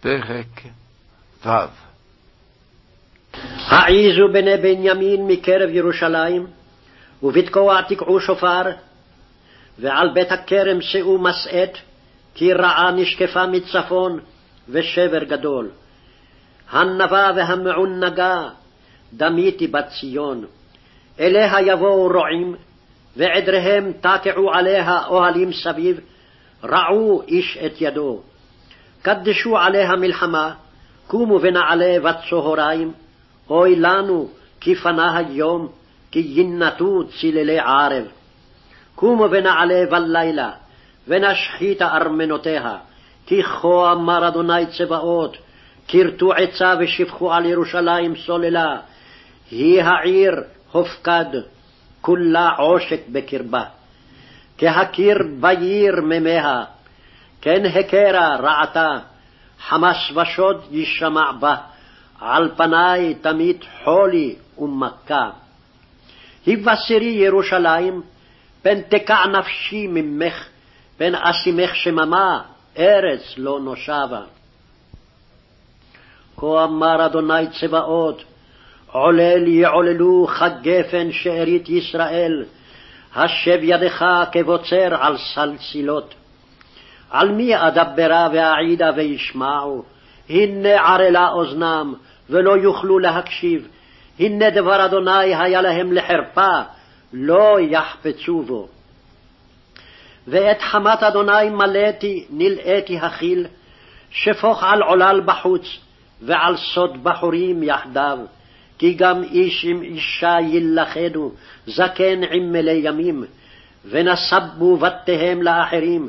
פרק ו' העיזו בני בנימין מקרב ירושלים, ובתקוע תקעו שופר, ועל בית הכרם שאו משאת, כי רעה נשקפה מצפון, ושבר גדול. הנבה והמעונגה, דמיתי בת ציון. אליה יבואו רועים, ועדריהם תקעו עליה אוהלים סביב, רעו איש את ידו. קדשו עליה מלחמה, קומו ונעלה בצהריים, אוי לנו כי פנה היום, כי ינתו צללי ערב. קומו ונעלה בלילה, ונשחית ארמנותיה, כי כה אמר אדוני צבאות, כרתו עצה ושפכו על ירושלים סוללה, היא העיר הופקד, כולה עושק בקרבה. כהכיר בעיר מימיה, כן הכרה רעתה, חמס ושוד יישמע בה, על פניי תמיד חולי ומכה. הבשרי ירושלים, פן תקע נפשי ממך, פן אשימך שממה, ארץ לא נושבה. כה אמר אדוני צבאות, עולל יעוללו חג גפן שארית ישראל, השב ידך כבוצר על סלסילות. על מי אדברה ואעידה וישמעו? הנה ערלה אוזנם, ולא יוכלו להקשיב. הנה דבר אדוני היה להם לחרפה, לא יחפצו בו. ואת חמת אדוני מלאתי, נלאיתי החיל, שפוך על עולל בחוץ, ועל סוד בחורים יחדיו. כי גם איש עם אישה יילכדו, זקן עם מלא ימים, ונסבו בתיהם לאחרים,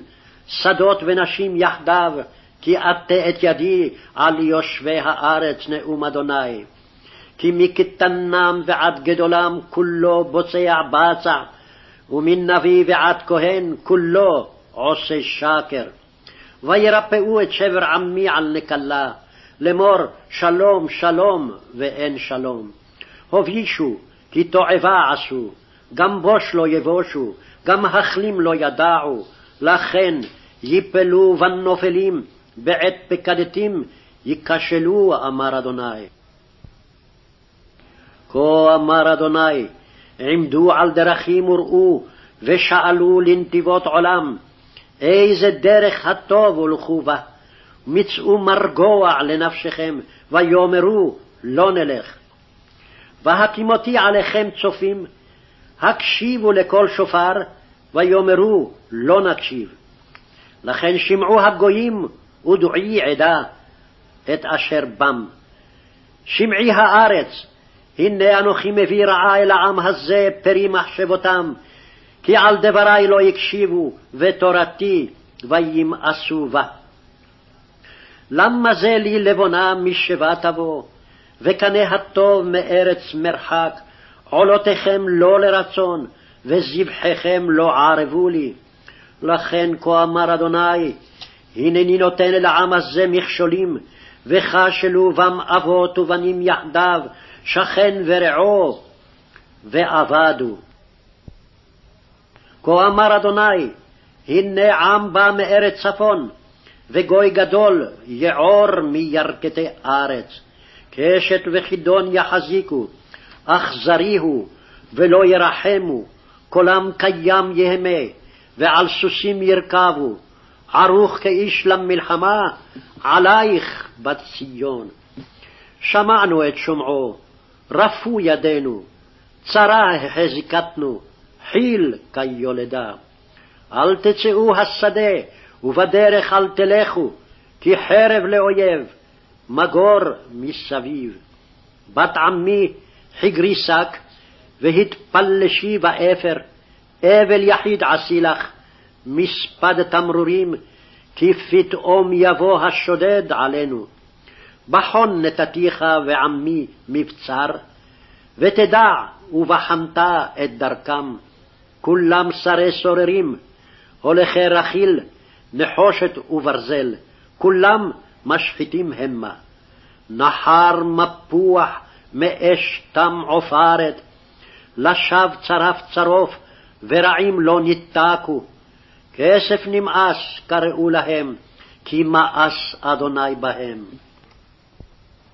שדות ונשים יחדיו, כי אטה את ידי על יושבי הארץ נאום אדוני. כי מקטנם ועד גדולם כולו בוצע בצע, ומן נביא ועד כהן כולו עושה שקר. וירפאו את שבר עמי על נקלה, לאמור שלום שלום ואין שלום. הובישו כי תועבה עשו, גם בוש לא יבושו, גם החלים לא ידעו, לכן יפלו בנופלים, בעת פקדתים ייכשלו, אמר אדוני. כה אמר אדוני, עמדו על דרכים וראו, ושאלו לנתיבות עולם, איזה דרך הטוב הולכו בה, מצאו מרגוע לנפשכם, ויאמרו לא נלך. והקימותי עליכם צופים, הקשיבו לקול שופר, ויאמרו לא נקשיב. לכן שמעו הגויים ודעי עדה את אשר בם. שמעי הארץ, הנה אנוכי מביא רעה אל העם הזה פרי מחשבותם, כי על דברי לא יקשיבו, ותורתי וימאסו בה. למה זה לי לבונה משבה תבוא, וקנה הטוב מארץ מרחק, עולותיכם לא לרצון, וזבחיכם לא ערבו לי. לכן כה אמר אדוני, הנני נותן אל העם הזה מכשולים, וכשלו בם אבות ובנים יחדיו, שכן ורעו, ואבדו. כה אמר אדוני, הנה עם בא מארץ צפון, וגוי גדול יעור מירכתי ארץ. קשת וחידון יחזיקו, אכזרי הוא, ולא ירחמו, קולם קיים יהמה, ועל סוסים ירכבו, ערוך כאיש למלחמה, עלייך בת ציון. שמענו את שמעו, רפו ידינו, צרה החזיקתנו, חיל כיולדה. אל תצאו השדה, ובדרך אל תלכו, כי חרב לאויב, מגור מסביב. בת עמי חגרי שק, והתפלשי באפר, אבל יחיד עשי לך, מספד תמרורים, כי פתאום יבוא השודד עלינו. בחון נתתיך ועמי מבצר, ותדע ובחנת את דרכם. כולם שרי סוררים, הולכי רכיל, נחושת וברזל, כולם משחיתים המה. נחר מפוח מאש תם עופרת, לשווא צרף צרוף, ורעים לא ניתקו. כסף נמאס קראו להם, כי מאס אדוני בהם.